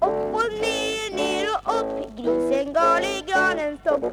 Opp og ned, ned og opp, grisen gal i granens stopp